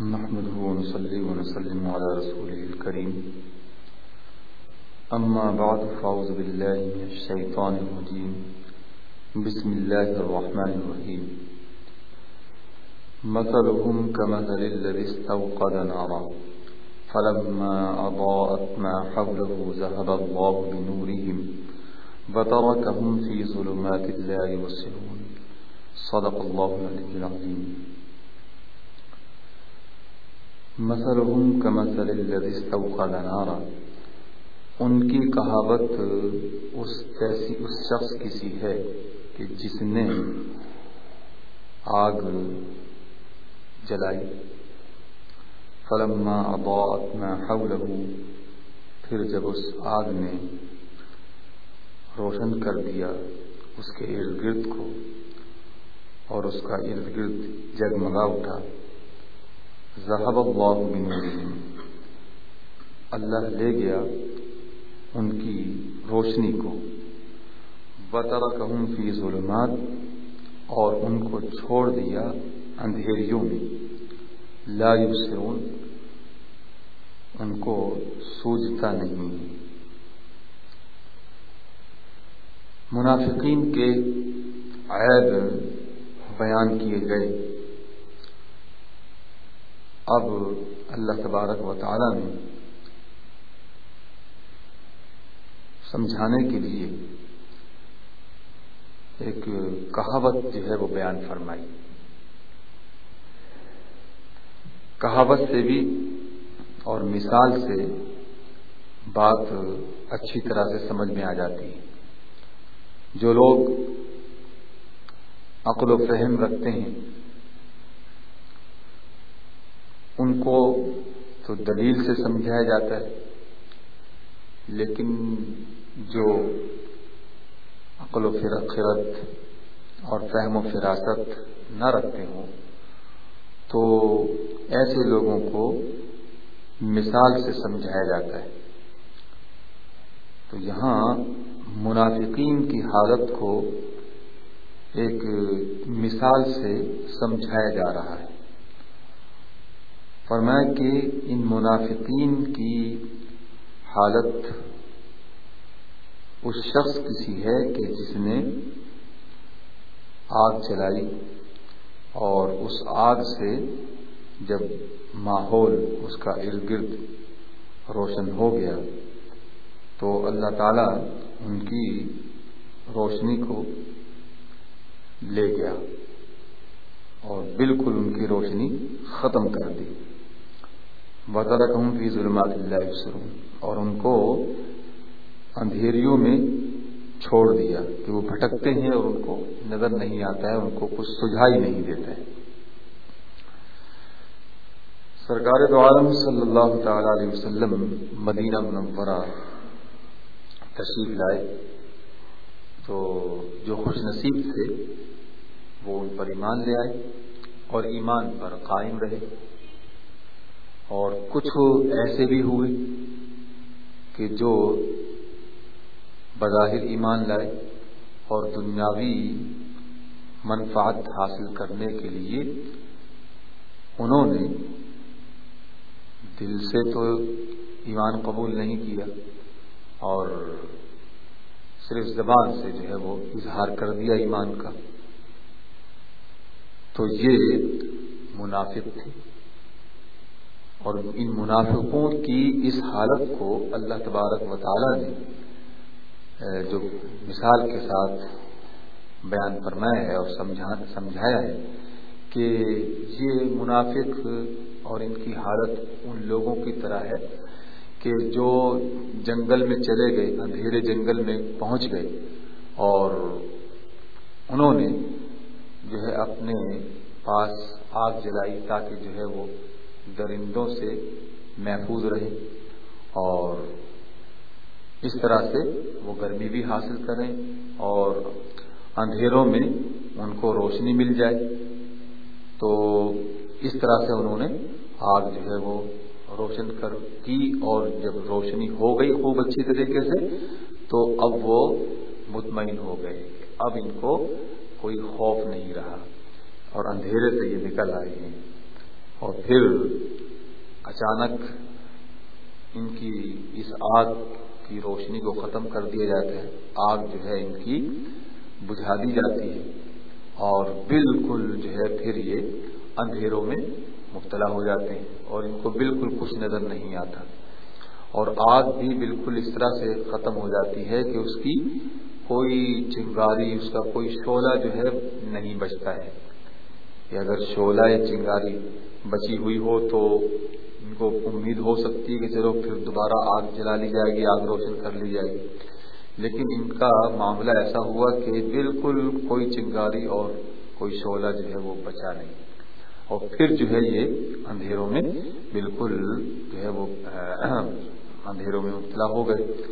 نحمده ونصلي ونسلم على رسوله الكريم. أما بعد فأعوذ بالله من الشيطان الرجيم. بسم الله الرحمن الرحيم. مثلهم كمثل الذي استوقد نارا، فلما أضاءت ما حوله ذهب الله بنورهم وتركهم في ظلمات لا يبصرون. صدق الله العلي العظيم. مثلهم كمثل الذي استوقد نارا۔ ان کی کہاوت اس ایسی اس شخص کی سی ہے کہ جس نے آگ جلائی۔ فلما اضاءت ما حوله، پھر جب اس آگ نے روشن کر دیا اس کے ارد گرد کو اور اس کا ارد گرد جگمگا اٹھا ذہب اللہ بنورہم اللہ لے گیا ان کی روشنی کو۔ بطر کہوں فی ظلمات اور ان کو چھوڑ دیا اندھیریوں میں لا یبصرون، ان کو سوجتا نہیں۔ منافقین کے عیب بیان کیے گئے۔ اب اللہ تبارک و تعالی نے سمجھانے کے لیے ایک کہاوت جو ہے وہ بیان فرمائی۔ کہاوت سے بھی اور مثال سے بات اچھی طرح سے سمجھ میں آ جاتی ہے۔ جو لوگ عقل و فہم رکھتے ہیں ان کو تو دلیل سے سمجھایا جاتا ہے۔ لیکن جو عقل و فرت اور فہم و فراست نہ رکھتے ہوں، تو ایسے لوگوں کو مثال سے سمجھایا جاتا ہے۔ تو یہاں منافقین کی حالت کو ایک مثال سے سمجھایا جا رہا ہے۔ فرمایا کہ ان منافقین کی حالت اس شخص کی سی ہے کہ جس نے آگ چلائی اور اس آگ سے جب ماحول اس کا ارد گرد روشن ہو گیا تو اللہ تعالی ان کی روشنی کو لے گیا اور بالکل ان کی روشنی ختم کر دی۔ فی ظلمات اللہ اور ان کو اندھیریوں میں چھوڑ دیا کہ وہ بھٹکتے ہیں اور ان کو نظر نہیں آتا ہے، ان کو کچھ سجھائی نہیں دیتا ہے سرکار دو عالم صلی اللہ تعالی علیہ وسلم مدینہ منورہ تشریف لائے۔ تو جو خوش نصیب تھے، وہ ان پر ایمان لے آئے اور ایمان پر قائم رہے۔ اور کچھ ایسے بھی ہوئے کہ جو بظاہر ایمان لائے اور دنیاوی منفعت حاصل کرنے کے لیے انہوں نے دل سے تو ایمان قبول نہیں کیا اور صرف زبان سے جو ہے وہ اظہار کر دیا ایمان کا تو یہ منافق تھے۔ اور ان منافقوں کی اس حالت کو اللہ تبارک و تعالی نے جو مثال کے ساتھ بیان فرمایا ہے اور سمجھایا ہے کہ یہ منافق اور ان کی حالت ان لوگوں کی طرح ہے کہ جو جنگل میں چلے گئے، اندھیرے جنگل میں پہنچ گئے اور انہوں نے جو ہے اپنے پاس آگ جلائی تاکہ جو ہے وہ درندوں سے محفوظ رہے اور اس طرح سے وہ گرمی بھی حاصل کریں اور اندھیروں میں ان کو روشنی مل جائے۔ تو اس طرح سے انہوں نے آگ جو ہے وہ روشن کر کی اور جب روشنی ہو گئی خوب اچھی طریقے سے، تو اب وہ مطمئن ہو گئے اب ان کو کوئی خوف نہیں رہا اور اندھیرے سے یہ نکل آئے ہیں۔ اور پھر اچانک ان کی اس آگ کی روشنی کو ختم کر دیا جاتا ہے آگ جو ہے ان کی بجھا دی جاتی ہے۔ اور بالکل جو ہے پھر یہ اندھیروں میں مبتلا ہو جاتے ہیں اور ان کو بالکل کچھ نظر نہیں آتا۔ اور آگ بھی بالکل اس طرح سے ختم ہو جاتی ہے کہ اس کی کوئی چنگاری، اس کا کوئی شعلہ جو ہے نہیں بچتا ہے۔ کہ اگر شعلہ یا چنگاری بچی ہوئی ہو تو ان کو امید ہو سکتی ہے کہ چلو پھر دوبارہ آگ جلا لی جائے گی، آگ روشن کر لی جائے گی۔ لیکن ان کا معاملہ ایسا ہوا کہ بالکل کوئی چنگاری اور کوئی شعلہ جو ہے وہ بچا نہیں۔ اور پھر جو ہے یہ اندھیروں میں بالکل جو ہے وہ اندھیروں میں مبتلا ہو گئے۔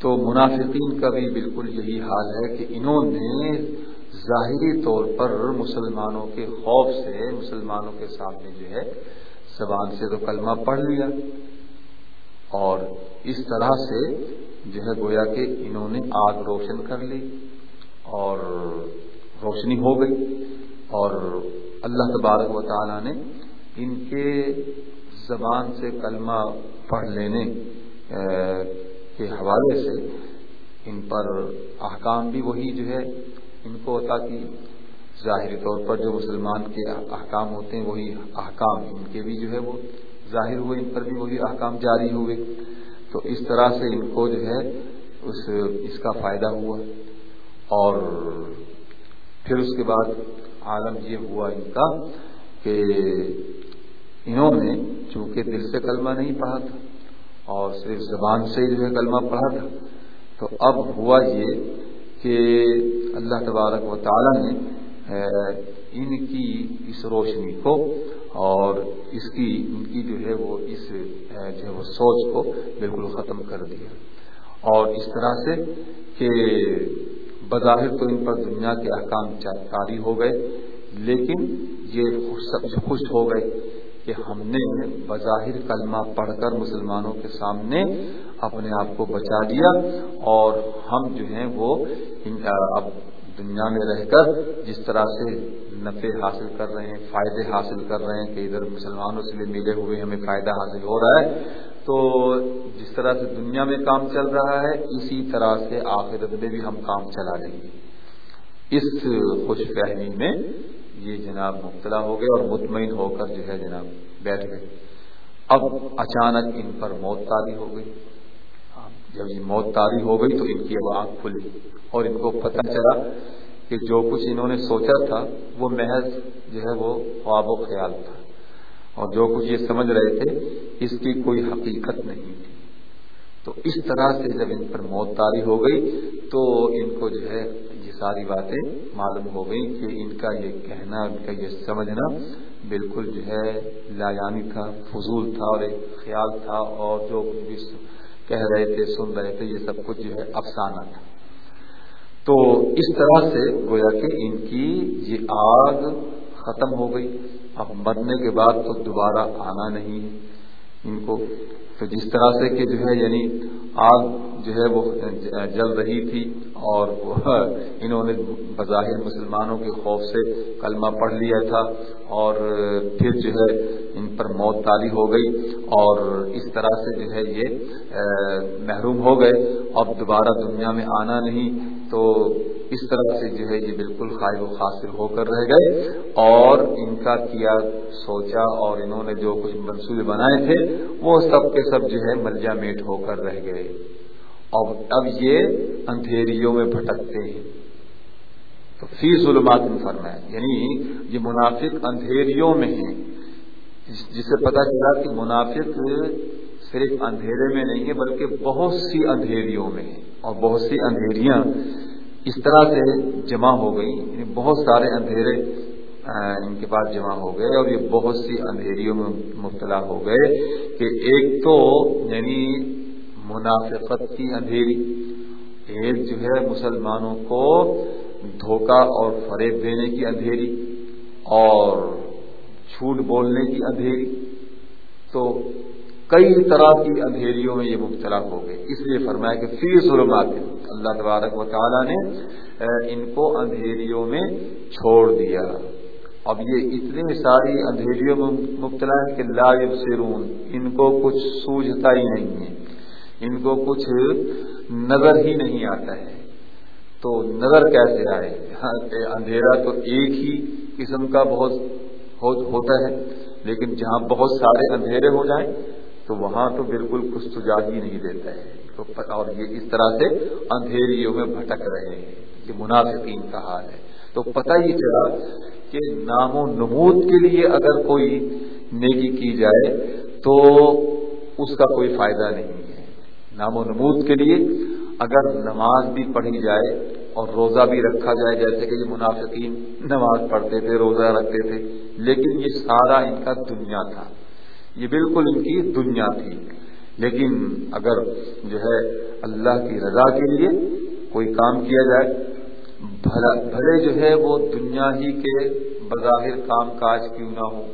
تو منافقین کا بھی بالکل یہی حال ہے کہ انہوں نے ظاہری طور پر مسلمانوں کے خوف سے مسلمانوں کے سامنے جو ہے، زبان سے تو کلمہ پڑھ لیا۔ اور اس طرح سے جو ہے، گویا کہ انہوں نے آگ روشن کر لی اور روشنی ہو گئی۔ اور اللہ تبارک و تعالی نے ان کے زبان سے کلمہ پڑھ لینے کے حوالے سے ان پر احکام بھی وہی جو ہے ان کو عطا کی۔ ظاہری طور پر جو مسلمان کے احکام ہوتے ہیں، وہی احکام ان کے بھی جو ہے وہ ظاہر ہوئے، ان پر بھی وہی احکام جاری ہوئے۔ تو اس طرح سے ان کو جو ہے اس اس کا فائدہ ہوا۔ اور پھر اس کے بعد عالم یہ ہوا ان کا کہ انہوں نے، چونکہ دل سے کلمہ نہیں پڑھا تھا اور صرف زبان سے جو ہے کلمہ پڑھا تھا، تو اب ہوا یہ کہ اللہ تبارک و تعالی نے ان کی اس روشنی کو اور اس کی، ان کی جو ہے وہ اس جو ہے وہ سوچ کو بالکل ختم کر دیا۔ اور اس طرح سے کہ بظاہر تو ان پر دنیا کے احکام جاری ہو گئے، لیکن یہ خوش ہو گئے۔ کہ ہم نے بظاہر کلمہ پڑھ کر مسلمانوں کے سامنے اپنے آپ کو بچا دیا اور ہم جو ہیں وہ اب دنیا میں رہ کر جس طرح سے نفع حاصل کر رہے ہیں، فائدے حاصل کر رہے ہیں کہ ادھر مسلمانوں سے بھی ملے ہوئے ہمیں فائدہ حاصل ہو رہا ہے، تو جس طرح سے دنیا میں کام چل رہا ہے، اسی طرح سے آخرت میں بھی ہم کام چلا لیں گے۔ اس خوش فہمی میں یہ جناب مبتلا ہو گئے اور مطمئن ہو کر جو ہے جناب بیٹھ گئے۔ اب اچانک ان پر موت تاری ہو گئی۔ جب یہ موت تاری ہو گئی تو ان کی اب آنکھ کھلی اور ان کو پتہ چلا کہ جو کچھ انہوں نے سوچا تھا وہ محض جو ہے وہ خواب و خیال تھا۔ اور جو کچھ یہ سمجھ رہے تھے اس کی کوئی حقیقت نہیں تھی۔ تو اس طرح سے جب ان پر موت تاری ہو گئی تو ان کو جو ہے ساری باتیں معلوم ہو گئی کہ ان کا یہ کہنا، ان کا یہ سمجھنا بالکل جو ہے لایانی تھا، فضول تھا اور ایک خیال تھا اور جو کچھ بھی کہہ رہے تھے، سن رہے تھے، یہ سب کچھ جو ہے افسانہ تھا۔ تو اس طرح سے گویا کہ ان کی یہ آگ ختم ہو گئی۔ اب مرنے کے بعد تو دوبارہ آنا نہیں ہے۔ ان کو تو جس طرح سے کہ جو ہے یعنی آگ جو ہے وہ جل رہی تھی اور انہوں نے بظاہر مسلمانوں کے خوف سے کلمہ پڑھ لیا تھا اور پھر جو ہے ان پر موت تالی ہو گئی اور اس طرح سے جو ہے یہ محروم ہو گئے. اب دوبارہ دنیا میں آنا نہیں تو اس طرح سے جو ہے یہ بالکل خائب و خاصر ہو کر رہ گئے اور ان کا کیا سوچا اور انہوں نے جو کچھ منصوبے بنائے تھے، وہ سب کے سب جو ہے ملجا میٹ ہو کر رہ گئے۔ اور اب یہ اندھیریوں میں بھٹکتے ہیں۔ تو فی ظلمات فرمایا یعنی یہ منافق اندھیریوں میں ہیں۔ جسے پتا چلا کہ منافق صرف اندھیرے میں نہیں ہے، بلکہ بہت سی اندھیریوں میں ہیں۔ اور بہت سی اندھیریاں اس طرح سے جمع ہو گئی یعنی بہت سارے اندھیرے ان کے پاس جمع ہو گئے اور یہ بہت سی اندھیریوں میں مبتلا ہو گئے کہ ایک تو یعنی منافقت کی اندھیری، ایک جو ہے مسلمانوں کو دھوکہ اور فریب دینے کی اندھیری اور جھوٹ بولنے کی اندھیری۔ تو کئی طرح کی اندھیریوں میں یہ مبتلا ہو گئے۔ اس لیے فرمایا کہ فی ظلمات، اللہ تبارک و تعالیٰ نے ان کو اندھیریوں میں چھوڑ دیا۔ اب یہ اتنی ساری اندھیریوں میں مبتلا ہے کہ لا سرون ان کو کچھ سوجھتا ہی نہیں ہے۔ ان کو کچھ نظر ہی نہیں آتا ہے۔ تو نظر کیسے آئے؟ ہاں، اندھیرا تو ایک ہی قسم کا بہت ہوتا ہے، لیکن جہاں بہت سارے اندھیرے ہو جائیں تو وہاں تو بالکل کچھ سجاگ ہی نہیں دیتا ہے۔ تو اور یہ اس طرح سے اندھیریوں میں بھٹک رہے ہیں۔ یہ منافقین کا حال ہے۔ تو پتہ ہی چلا کہ نام و نمود کے لیے اگر کوئی نیکی کی جائے تو اس کا کوئی فائدہ نہیں ہے۔ نام و نمود کے لیے اگر نماز بھی پڑھی جائے اور روزہ بھی رکھا جائے، جیسے کہ یہ منافقین نماز پڑھتے تھے، روزہ رکھتے تھے، لیکن یہ سارا ان کا دنیا تھا۔ یہ بالکل ان کی دنیا تھی۔ لیکن اگر جو ہے اللہ کی رضا کے لیے کوئی کام کیا جائے بھلے جو ہے وہ دنیا ہی کے بظاہر کام کاج کیوں نہ ہو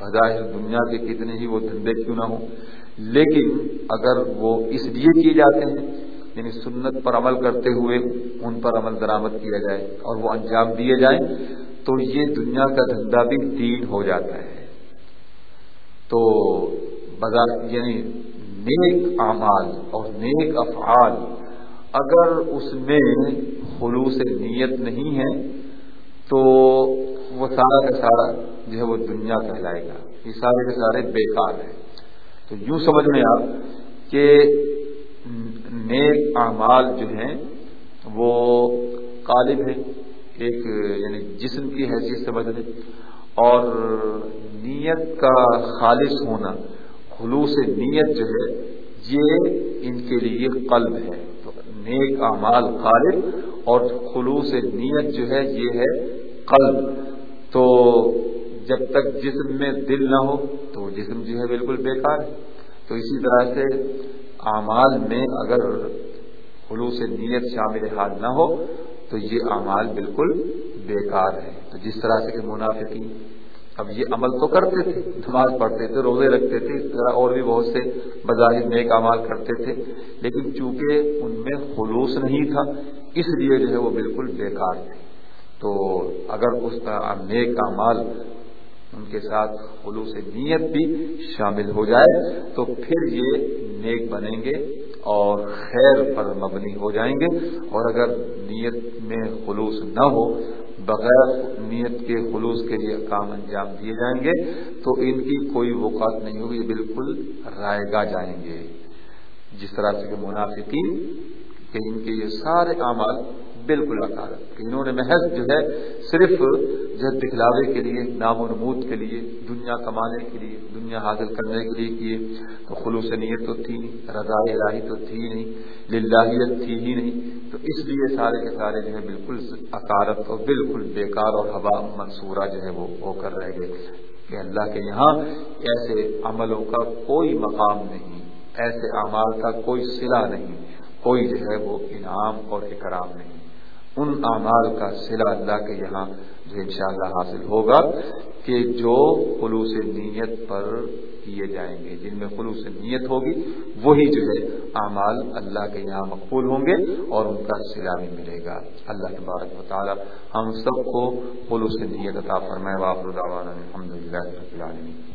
بظاہر دنیا کے کتنے ہی وہ دھندے کیوں نہ ہوں؟ لیکن اگر وہ اس لیے کیے جاتے ہیں یعنی سنت پر عمل کرتے ہوئے ان پر عمل درآمد کیا جائے اور وہ انجام دیے جائیں، تو یہ دنیا کا دھندا بھی دین ہو جاتا ہے۔ تو بازار یعنی نیک اعمال اور نیک افعال اگر اس میں خلوص نیت نہیں ہے، تو وہ سارا کا سارا جو ہے وہ دنیا کہلائے گا۔ یہ سارے کے سارے بیکار ہیں۔ تو یوں سمجھ میں آپ کہ نیک اعمال جو ہیں، وہ غالب ہیں۔ ایک یعنی جسم کی حیثیت سمجھ لیں۔ اور نیت کا خالص ہونا، خلوص نیت جو ہے، یہ ان کے لیے قلب ہے۔ تو نیک اعمال غالب اور خلوص نیت جو ہے، یہ ہے قلب۔ تو جب تک جسم میں دل نہ ہو، تو جسم جو ہے بالکل بیکار ہے۔ تو اسی طرح سے اعمال میں اگر خلوص نیت شامل حال نہ ہو، تو یہ اعمال بالکل بیکار ہے تو جس طرح سے کہ منافقی اب یہ عمل تو کرتے تھے، نماز پڑھتے تھے، روزے رکھتے تھے، اس طرح اور بھی بہت سے بظاہر نیک اعمال کرتے تھے، لیکن چونکہ ان میں خلوص نہیں تھا، اس لیے جو ہے وہ بالکل بیکار تھے۔ تو اگر اس کا نیک اعمال ان کے ساتھ خلوص نیت بھی شامل ہو جائے، تو پھر یہ نیک بنیں گے اور خیر پر مبنی ہو جائیں گے۔ اور اگر نیت میں خلوص نہ ہو بغیر نیت کے خلوص کے لیے کام انجام دیے جائیں گے، تو ان کی کوئی وقات نہیں ہوگی یہ بالکل رائے گا جائیں گے۔ جس طرح سے کہ منافقین، کہ ان کے یہ سارے اعمال بالکل کہ انہوں نے محض جو ہے صرف جو دکھلاوے کے لیے، نام و نمود کے لیے، دنیا کمانے کے لیے، دنیا حاصل کرنے کے لیے کیے۔ تو خلوص نیت تو تھی نہیں رضا الہی تو تھی نہیں للہیت تھی ہی نہیں۔ تو اس لیے سارے کے سارے جو ہے بالکل اکارت اور بالکل بیکار اور ہوا منصورہ جو ہے وہ ہو کر رہ گئے کہ اللہ کے یہاں ایسے عملوں کا کوئی مقام نہیں، ایسے اعمال کا کوئی صلہ نہیں، کوئی جو ہے وہ انعام اور اکرام نہیں۔ ان اعمال کا صلہ اللہ کے یہاں جو انشاءاللہ حاصل ہوگا۔ کہ جو خلوص نیت پر کیے جائیں گے، جن میں خلوص نیت ہوگی، وہی جو ہے اعمال اللہ کے یہاں مقبول ہوں گے اور ان کا سلا بھی ملے گا۔ اللہ تبارک و تعالی ہم سب کو خلوص نیت عطا فرمائے۔ واخر الحمد للہ